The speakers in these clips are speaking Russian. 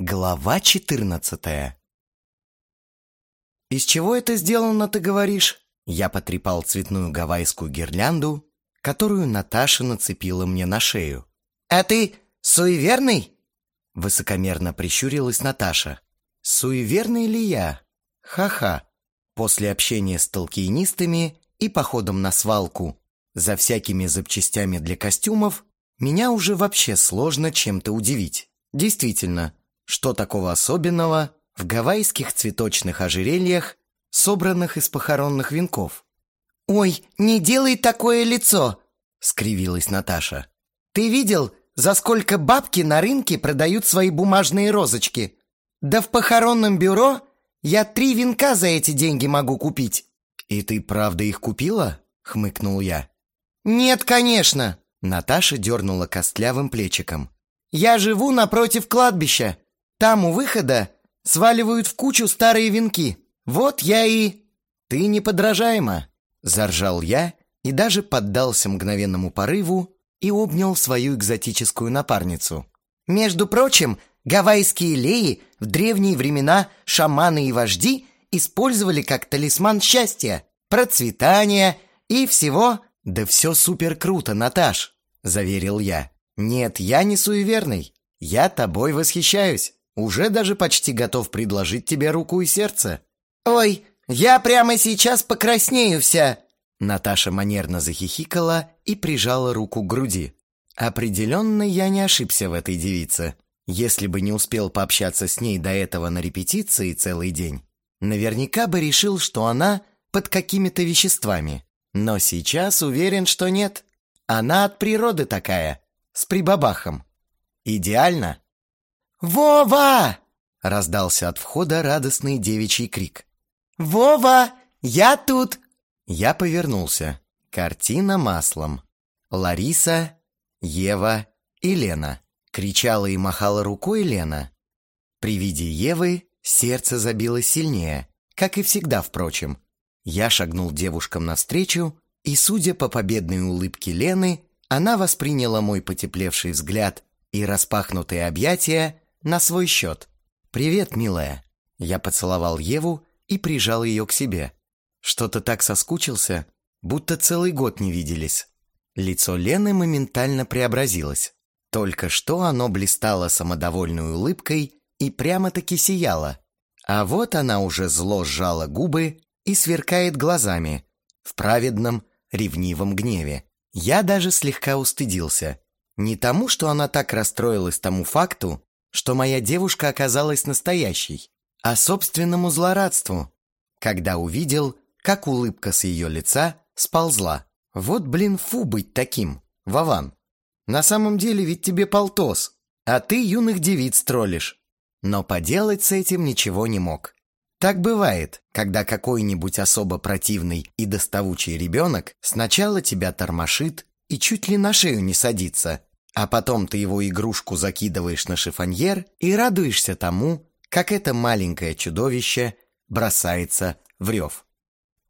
Глава 14 «Из чего это сделано, ты говоришь?» Я потрепал цветную гавайскую гирлянду, которую Наташа нацепила мне на шею. «А ты суеверный?» Высокомерно прищурилась Наташа. «Суеверный ли я? Ха-ха!» После общения с толкинистами и походом на свалку за всякими запчастями для костюмов меня уже вообще сложно чем-то удивить. Действительно, что такого особенного в гавайских цветочных ожерельях, собранных из похоронных венков? «Ой, не делай такое лицо!» — скривилась Наташа. «Ты видел, за сколько бабки на рынке продают свои бумажные розочки? Да в похоронном бюро я три венка за эти деньги могу купить». «И ты правда их купила?» — хмыкнул я. «Нет, конечно!» Наташа дернула костлявым плечиком. «Я живу напротив кладбища. Там у выхода сваливают в кучу старые венки. Вот я и...» «Ты неподражаема!» Заржал я и даже поддался мгновенному порыву и обнял свою экзотическую напарницу. «Между прочим, гавайские леи в древние времена шаманы и вожди использовали как талисман счастья, процветания и всего «Да все супер круто, Наташ!» – заверил я. «Нет, я не суеверный. Я тобой восхищаюсь. Уже даже почти готов предложить тебе руку и сердце». «Ой, я прямо сейчас покраснею вся!» Наташа манерно захихикала и прижала руку к груди. Определенно я не ошибся в этой девице. Если бы не успел пообщаться с ней до этого на репетиции целый день, наверняка бы решил, что она под какими-то веществами. Но сейчас уверен, что нет. Она от природы такая, с прибабахом. Идеально. «Вова!» — раздался от входа радостный девичий крик. «Вова, я тут!» Я повернулся. Картина маслом. Лариса, Ева и Лена. Кричала и махала рукой Лена. При виде Евы сердце забилось сильнее, как и всегда, впрочем. Я шагнул девушкам навстречу, и, судя по победной улыбке Лены, она восприняла мой потеплевший взгляд и распахнутые объятия на свой счет. «Привет, милая!» Я поцеловал Еву и прижал ее к себе. Что-то так соскучился, будто целый год не виделись. Лицо Лены моментально преобразилось. Только что оно блистало самодовольной улыбкой и прямо-таки сияло. А вот она уже зло сжала губы и сверкает глазами в праведном, ревнивом гневе. Я даже слегка устыдился. Не тому, что она так расстроилась тому факту, что моя девушка оказалась настоящей, а собственному злорадству, когда увидел, как улыбка с ее лица сползла. Вот, блин, фу быть таким, Вован. На самом деле ведь тебе полтос, а ты юных девиц троллишь. Но поделать с этим ничего не мог. Так бывает, когда какой-нибудь особо противный и доставучий ребенок сначала тебя тормошит и чуть ли на шею не садится, а потом ты его игрушку закидываешь на шифоньер и радуешься тому, как это маленькое чудовище бросается в рев.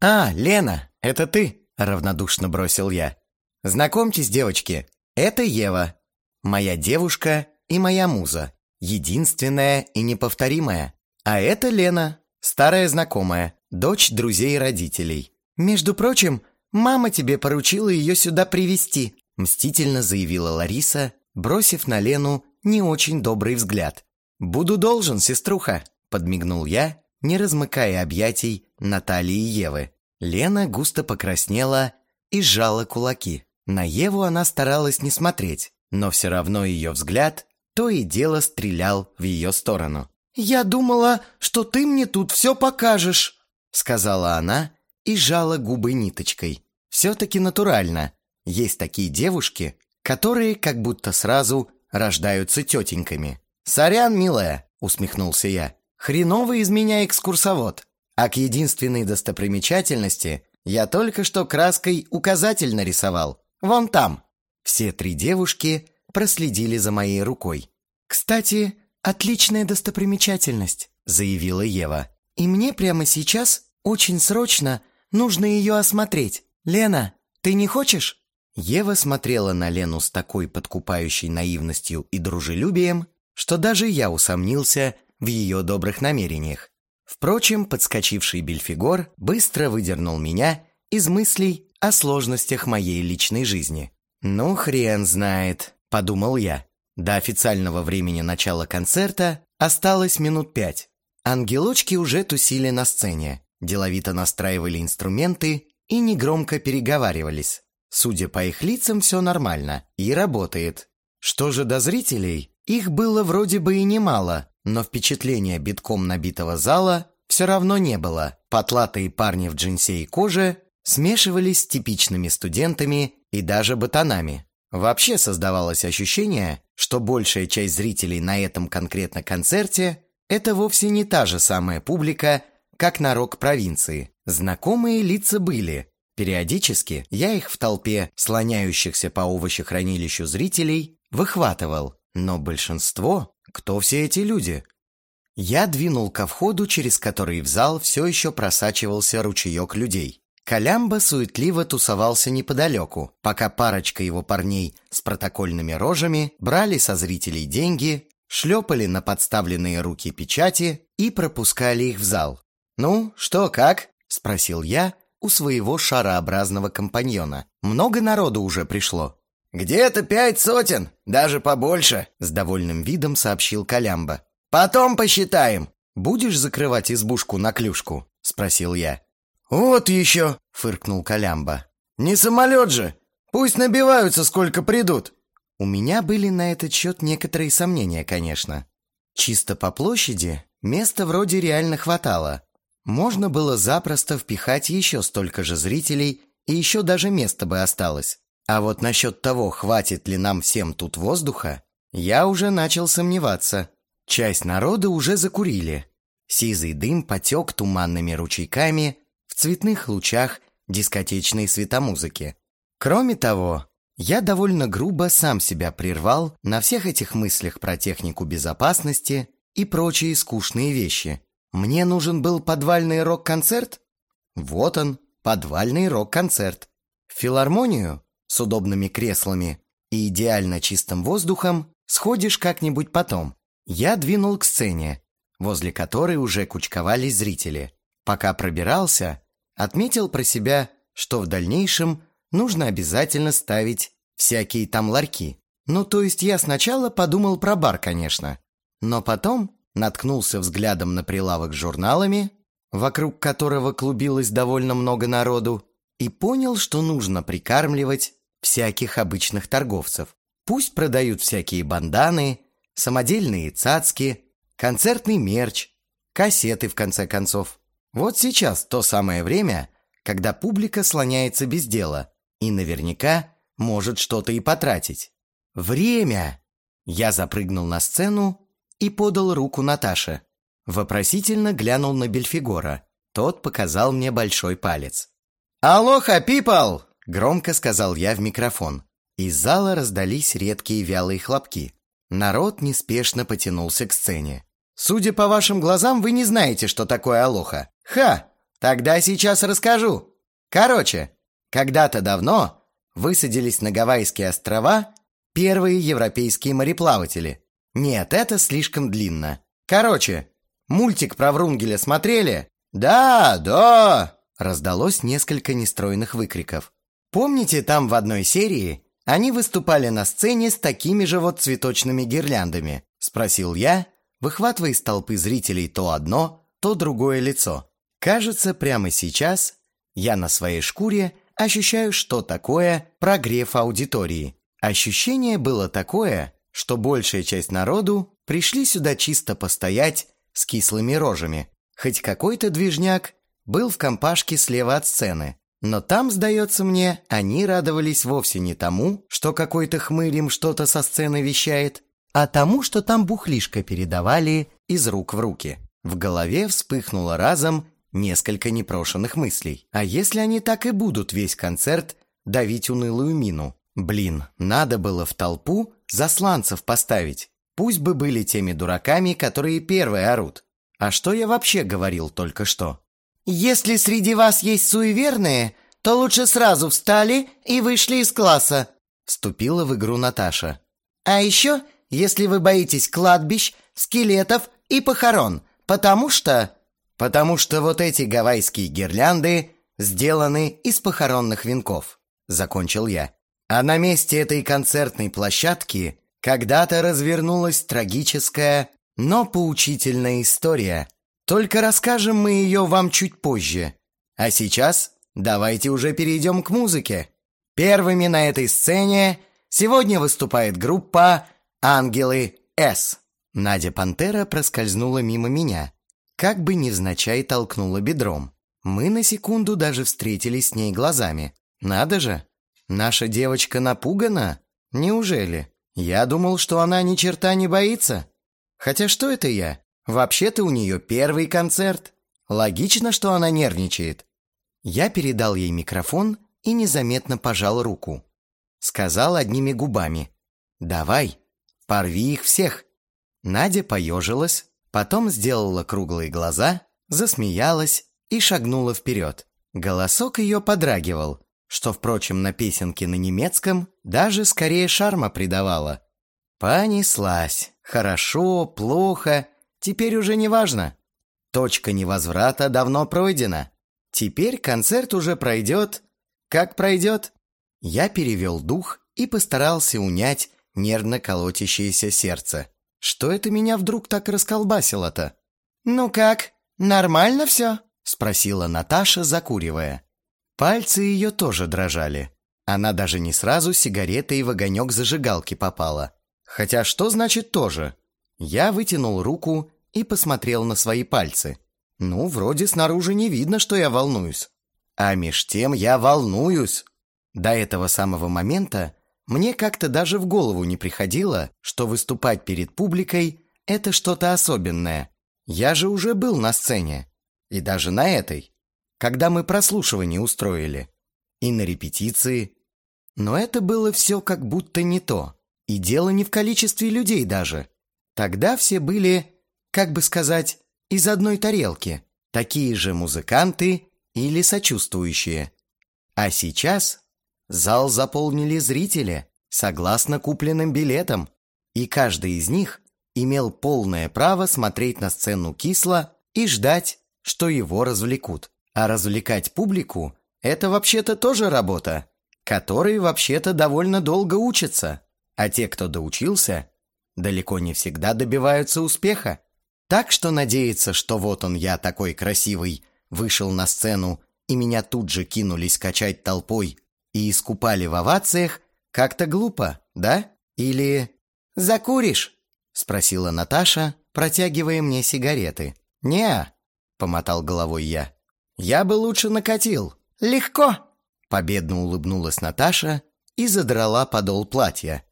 «А, Лена, это ты?» – равнодушно бросил я. «Знакомьтесь, девочки, это Ева, моя девушка и моя муза, единственная и неповторимая. А это Лена, Старая знакомая, дочь друзей и родителей. Между прочим, мама тебе поручила ее сюда привести, мстительно заявила Лариса, бросив на Лену не очень добрый взгляд. Буду должен, сеструха, подмигнул я, не размыкая объятий Натальи и Евы. Лена густо покраснела и сжала кулаки. На Еву она старалась не смотреть, но все равно ее взгляд то и дело стрелял в ее сторону. «Я думала, что ты мне тут все покажешь», — сказала она и сжала губы ниточкой. «Все-таки натурально. Есть такие девушки, которые как будто сразу рождаются тетеньками». «Сорян, милая», — усмехнулся я. «Хреновый из меня экскурсовод. А к единственной достопримечательности я только что краской указатель нарисовал. Вон там». Все три девушки проследили за моей рукой. «Кстати, «Отличная достопримечательность», — заявила Ева. «И мне прямо сейчас, очень срочно, нужно ее осмотреть. Лена, ты не хочешь?» Ева смотрела на Лену с такой подкупающей наивностью и дружелюбием, что даже я усомнился в ее добрых намерениях. Впрочем, подскочивший Бельфигор быстро выдернул меня из мыслей о сложностях моей личной жизни. «Ну, хрен знает», — подумал я. До официального времени начала концерта осталось минут пять. Ангелочки уже тусили на сцене, деловито настраивали инструменты и негромко переговаривались. Судя по их лицам, все нормально и работает. Что же до зрителей? Их было вроде бы и немало, но впечатления битком набитого зала все равно не было. Потлатые парни в джинсе и коже смешивались с типичными студентами и даже ботанами. Вообще создавалось ощущение, что большая часть зрителей на этом конкретно концерте это вовсе не та же самая публика, как на рок-провинции. Знакомые лица были. Периодически я их в толпе слоняющихся по овощехранилищу зрителей выхватывал. Но большинство, кто все эти люди? Я двинул ко входу, через который в зал все еще просачивался ручеек людей. Колямба суетливо тусовался неподалеку, пока парочка его парней с протокольными рожами брали со зрителей деньги шлепали на подставленные руки печати и пропускали их в зал. «Ну, что, как?» – спросил я у своего шарообразного компаньона. «Много народу уже пришло?» «Где-то пять сотен, даже побольше», – с довольным видом сообщил Колямба. «Потом посчитаем». «Будешь закрывать избушку на клюшку?» – спросил я. «Вот еще!» – фыркнул Колямба. «Не самолет же! Пусть набиваются, сколько придут!» У меня были на этот счет некоторые сомнения, конечно. Чисто по площади места вроде реально хватало. Можно было запросто впихать еще столько же зрителей, и еще даже место бы осталось. А вот насчет того, хватит ли нам всем тут воздуха, я уже начал сомневаться. Часть народа уже закурили. Сизый дым потек туманными ручейками в цветных лучах дискотечной светомузыки. Кроме того, я довольно грубо сам себя прервал на всех этих мыслях про технику безопасности и прочие скучные вещи. Мне нужен был подвальный рок-концерт? Вот он, подвальный рок-концерт. Филармонию с удобными креслами и идеально чистым воздухом сходишь как-нибудь потом. Я двинул к сцене, возле которой уже кучковались зрители. Пока пробирался, отметил про себя, что в дальнейшем нужно обязательно ставить всякие там ларьки. Ну, то есть я сначала подумал про бар, конечно. Но потом наткнулся взглядом на прилавок с журналами, вокруг которого клубилось довольно много народу, и понял, что нужно прикармливать всяких обычных торговцев. Пусть продают всякие банданы, самодельные цацки, концертный мерч, кассеты, в конце концов. Вот сейчас то самое время, когда публика слоняется без дела, и наверняка может что-то и потратить. Время! Я запрыгнул на сцену и подал руку Наташе. Вопросительно глянул на Бельфигора. Тот показал мне большой палец. «Алоха, пипл!» – громко сказал я в микрофон. Из зала раздались редкие вялые хлопки. Народ неспешно потянулся к сцене. «Судя по вашим глазам, вы не знаете, что такое алоха. Ха! Тогда сейчас расскажу. Короче, когда-то давно высадились на Гавайские острова первые европейские мореплаватели. Нет, это слишком длинно. Короче, мультик про Врунгеля смотрели? Да, да! Раздалось несколько нестройных выкриков. Помните, там в одной серии они выступали на сцене с такими же вот цветочными гирляндами? Спросил я, выхватывая из толпы зрителей то одно, то другое лицо. Кажется, прямо сейчас я на своей шкуре ощущаю, что такое прогрев аудитории. Ощущение было такое, что большая часть народу пришли сюда чисто постоять с кислыми рожами. Хоть какой-то движняк был в компашке слева от сцены. Но там, сдается мне, они радовались вовсе не тому, что какой-то хмырь им что-то со сцены вещает, а тому, что там бухлишко передавали из рук в руки. В голове вспыхнуло разом несколько непрошенных мыслей. А если они так и будут весь концерт давить унылую мину? Блин, надо было в толпу засланцев поставить. Пусть бы были теми дураками, которые первые орут. А что я вообще говорил только что? «Если среди вас есть суеверные, то лучше сразу встали и вышли из класса», вступила в игру Наташа. «А еще, если вы боитесь кладбищ, скелетов и похорон, потому что... Потому что вот эти гавайские гирлянды сделаны из похоронных венков, закончил я. А на месте этой концертной площадки когда-то развернулась трагическая, но поучительная история. Только расскажем мы ее вам чуть позже. А сейчас давайте уже перейдем к музыке. Первыми на этой сцене сегодня выступает группа «Ангелы С». Надя Пантера проскользнула мимо меня, как бы невзначай толкнула бедром. Мы на секунду даже встретились с ней глазами. Надо же, наша девочка напугана? Неужели? Я думал, что она ни черта не боится. Хотя что это я? Вообще-то у нее первый концерт. Логично, что она нервничает. Я передал ей микрофон и незаметно пожал руку. Сказал одними губами. «Давай, порви их всех». Надя поежилась, потом сделала круглые глаза, засмеялась и шагнула вперед. Голосок ее подрагивал, что, впрочем, на песенке на немецком даже скорее шарма придавало. Понеслась. Хорошо, плохо, теперь уже не важно. Точка невозврата давно пройдена. Теперь концерт уже пройдет. Как пройдет? Я перевел дух и постарался унять нервно колотящееся сердце. Что это меня вдруг так расколбасило-то? «Ну как, нормально все?» — спросила Наташа, закуривая. Пальцы ее тоже дрожали. Она даже не сразу сигаретой в огонек зажигалки попала. Хотя что значит «тоже»? Я вытянул руку и посмотрел на свои пальцы. Ну, вроде снаружи не видно, что я волнуюсь. А меж тем я волнуюсь. До этого самого момента мне как-то даже в голову не приходило, что выступать перед публикой – это что-то особенное. Я же уже был на сцене. И даже на этой. Когда мы прослушивание устроили. И на репетиции. Но это было все как будто не то. И дело не в количестве людей даже. Тогда все были, как бы сказать, из одной тарелки. Такие же музыканты или сочувствующие. А сейчас Зал заполнили зрители, согласно купленным билетам, и каждый из них имел полное право смотреть на сцену кисло и ждать, что его развлекут. А развлекать публику – это вообще-то тоже работа, которой вообще-то довольно долго учатся. А те, кто доучился, далеко не всегда добиваются успеха. Так что надеяться, что вот он я такой красивый, вышел на сцену, и меня тут же кинулись качать толпой, и искупали в овациях, как-то глупо, да? Или «Закуришь?» — спросила Наташа, протягивая мне сигареты. «Не-а», помотал головой я. «Я бы лучше накатил. Легко!» Победно улыбнулась Наташа и задрала подол платья.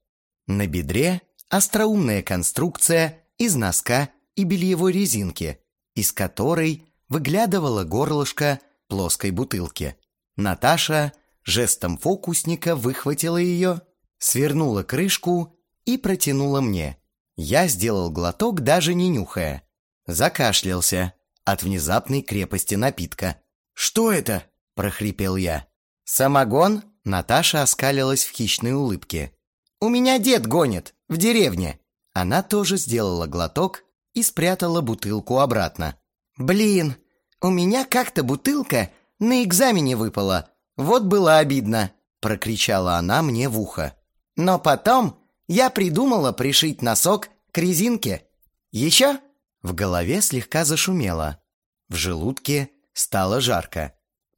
На бедре остроумная конструкция из носка и бельевой резинки, из которой выглядывало горлышко плоской бутылки. Наташа жестом фокусника выхватила ее, свернула крышку и протянула мне. Я сделал глоток, даже не нюхая. Закашлялся от внезапной крепости напитка. «Что это?» – прохрипел я. «Самогон?» – Наташа оскалилась в хищной улыбке. «У меня дед гонит, в деревне». Она тоже сделала глоток и спрятала бутылку обратно. «Блин, у меня как-то бутылка на экзамене выпала, вот было обидно», – прокричала она мне в ухо. «Но потом я придумала пришить носок к резинке. Еще?» В голове слегка зашумело. В желудке стало жарко.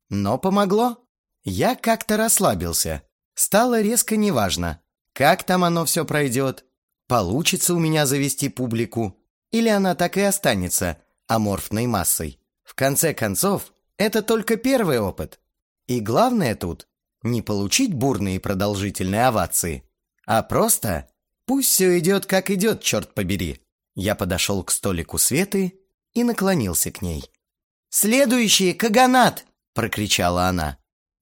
Но помогло. Я как-то расслабился. Стало резко неважно, как там оно все пройдет. Получится у меня завести публику. Или она так и останется аморфной массой. В конце концов, это только первый опыт. И главное тут не получить бурные продолжительные овации, а просто пусть все идет как идет, черт побери. Я подошел к столику Светы и наклонился к ней. «Следующий Каганат!» – прокричала она.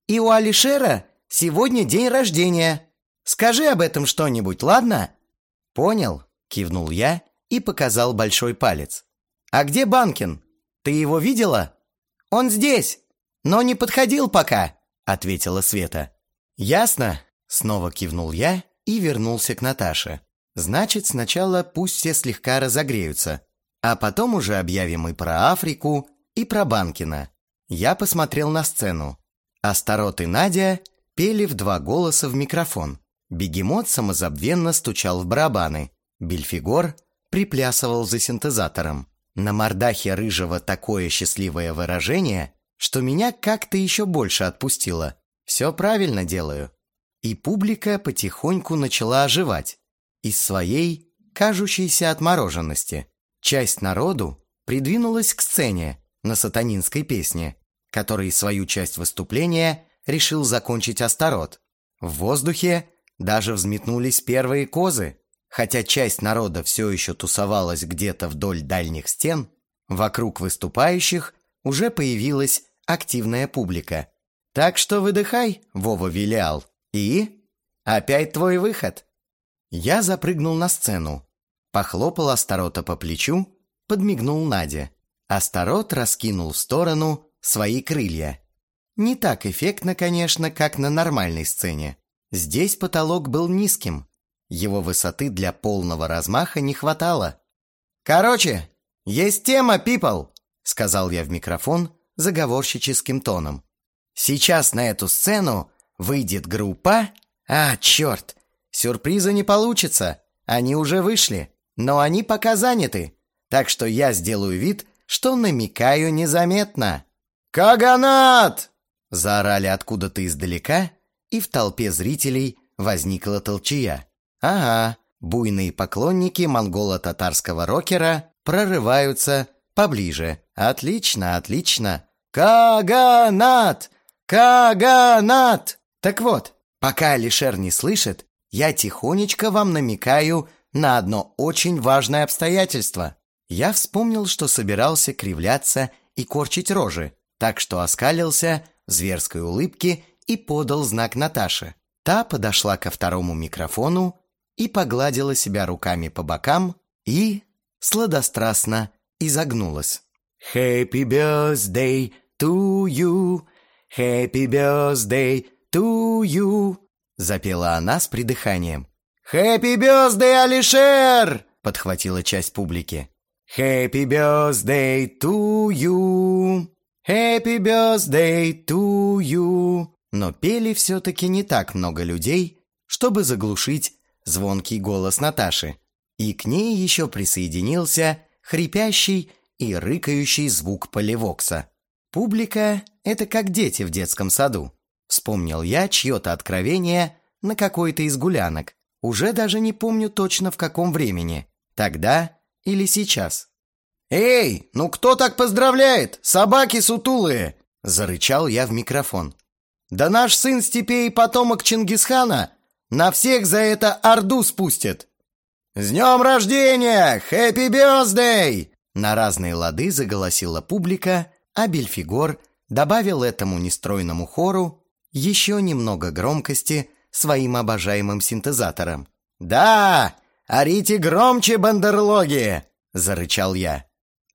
«И у Алишера сегодня день рождения. Скажи об этом что-нибудь, ладно?» «Понял», – кивнул я и показал большой палец. «А где Банкин? Ты его видела?» «Он здесь!» но не подходил пока», — ответила Света. «Ясно», — снова кивнул я и вернулся к Наташе. Значит, сначала пусть все слегка разогреются, а потом уже объявим и про Африку, и про Банкина. Я посмотрел на сцену. Астарот и Надя пели в два голоса в микрофон. Бегемот самозабвенно стучал в барабаны. Бельфигор приплясывал за синтезатором. На мордахе рыжего такое счастливое выражение, что меня как-то еще больше отпустило. Все правильно делаю. И публика потихоньку начала оживать. Из своей, кажущейся отмороженности. Часть народу придвинулась к сцене на сатанинской песне, который свою часть выступления решил закончить Астарот. В воздухе даже взметнулись первые козы. Хотя часть народа все еще тусовалась где-то вдоль дальних стен, вокруг выступающих уже появилась активная публика. Так что выдыхай, Вова Вилиал. И? Опять твой выход. Я запрыгнул на сцену, похлопал Астарота по плечу, подмигнул Наде. Астарот раскинул в сторону свои крылья. Не так эффектно, конечно, как на нормальной сцене. Здесь потолок был низким. Его высоты для полного размаха не хватало. «Короче, есть тема, пипл!» — сказал я в микрофон заговорщическим тоном. «Сейчас на эту сцену выйдет группа... А, черт! Сюрприза не получится, они уже вышли, но они пока заняты, так что я сделаю вид, что намекаю незаметно». «Каганат!» — заорали откуда-то издалека, и в толпе зрителей возникла толчая. Ага, буйные поклонники монголо-татарского рокера прорываются поближе. Отлично, отлично. Каганат! Каганат! Так вот, пока Алишер не слышит, я тихонечко вам намекаю на одно очень важное обстоятельство. Я вспомнил, что собирался кривляться и корчить рожи, так что оскалился в зверской улыбке и подал знак Наташе. Та подошла ко второму микрофону и погладила себя руками по бокам и сладострастно изогнулась. «Happy birthday to you! Happy birthday to you!» Запела она с придыханием. «Happy birthday, Алишер!» подхватила часть публики. «Happy birthday to you! Happy birthday to you!» Но пели все-таки не так много людей, чтобы заглушить звонкий голос Наташи. И к ней еще присоединился хрипящий и рыкающий звук поливокса. Публика — это как дети в детском саду. Вспомнил я чье-то откровение на какой-то из гулянок. Уже даже не помню точно в каком времени. Тогда или сейчас. «Эй, ну кто так поздравляет? Собаки сутулые!» Зарычал я в микрофон. «Да наш сын Степей потомок Чингисхана на всех за это орду спустят!» «С днем рождения! Хэппи бёздей!» На разные лады заголосила публика, а Бельфигор добавил этому нестройному хору еще немного громкости своим обожаемым синтезатором. «Да! Орите громче, бандерлоги!» — зарычал я.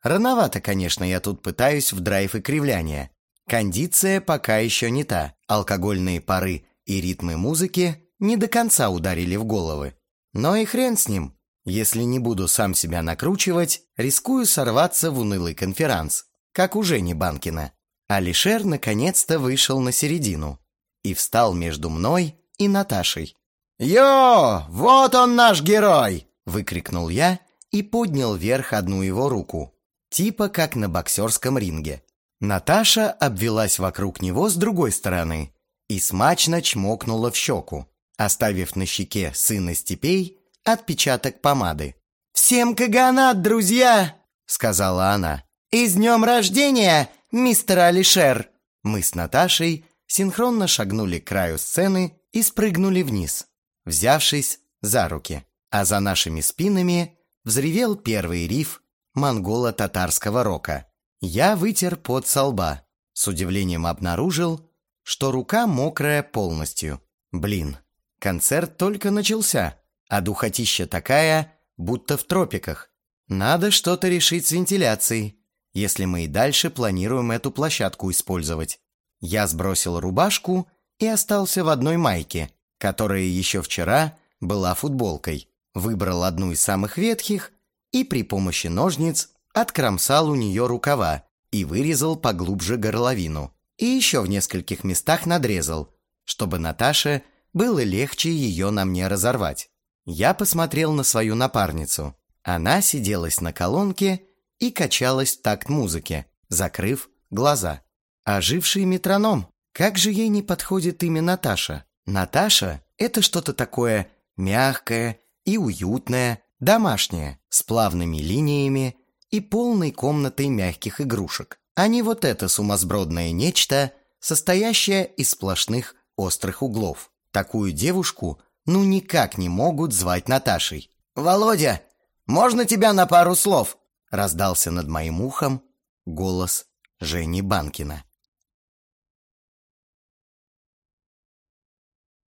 Рановато, конечно, я тут пытаюсь в драйв и кривляние. Кондиция пока еще не та. Алкогольные пары и ритмы музыки не до конца ударили в головы. Но и хрен с ним. Если не буду сам себя накручивать, рискую сорваться в унылый конферанс, как у Жени Банкина. Алишер наконец-то вышел на середину и встал между мной и Наташей. «Йо, вот он наш герой!» – выкрикнул я и поднял вверх одну его руку типа как на боксерском ринге. Наташа обвелась вокруг него с другой стороны и смачно чмокнула в щеку, оставив на щеке сына степей отпечаток помады. «Всем каганат, друзья!» — сказала она. «И с днем рождения, мистер Алишер!» Мы с Наташей синхронно шагнули к краю сцены и спрыгнули вниз, взявшись за руки. А за нашими спинами взревел первый риф монголо-татарского рока. Я вытер пот со лба. С удивлением обнаружил, что рука мокрая полностью. Блин, концерт только начался, а духотища такая, будто в тропиках. Надо что-то решить с вентиляцией, если мы и дальше планируем эту площадку использовать. Я сбросил рубашку и остался в одной майке, которая еще вчера была футболкой. выбрал одну из самых ветхих и при помощи ножниц откромсал у нее рукава и вырезал поглубже горловину. И еще в нескольких местах надрезал, чтобы Наташе было легче ее на мне разорвать. Я посмотрел на свою напарницу. Она сиделась на колонке и качалась в такт музыки, закрыв глаза. Оживший метроном. Как же ей не подходит имя Наташа? Наташа – это что-то такое мягкое и уютное, домашнее, с плавными линиями и полной комнатой мягких игрушек, а не вот это сумасбродное нечто, состоящее из сплошных острых углов. Такую девушку ну никак не могут звать Наташей. «Володя, можно тебя на пару слов?» раздался над моим ухом голос Жени Банкина.